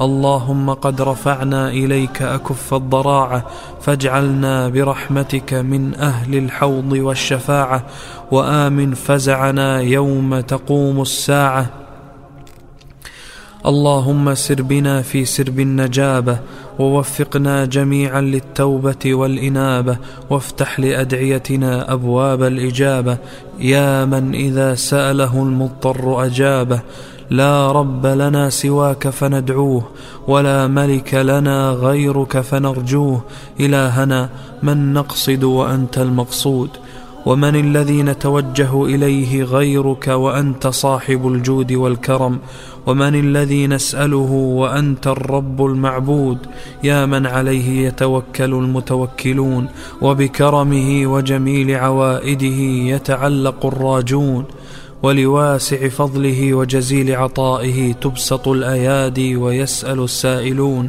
اللهم قد رفعنا إليك أكف الضراعة فاجعلنا برحمتك من أهل الحوض والشفاعة وآمن فزعنا يوم تقوم الساعة. اللهم سر بنا في سرب النجابة ووفقنا جميعا للتوبة والإنابة وافتح لأدعيتنا أبواب الإجابة. يا من إذا سأله المضطر أجابه. لا رب لنا سواك فندعوه ولا ملك لنا غيرك فنرجوه. إلهنا من نقصد وأنت المقصود؟ ومن الذي نتوجه إليه غيرك وأنت صاحب الجود والكرم؟ ومن الذي نسأله وأنت الرب المعبود؟ يا من عليه يتوكل المتوكلون وبكرمه وجميل عوائده يتعلق الراجون. ولواسع فضله وجزيل عطائه تبسط الأيادي ويسأل السائلون.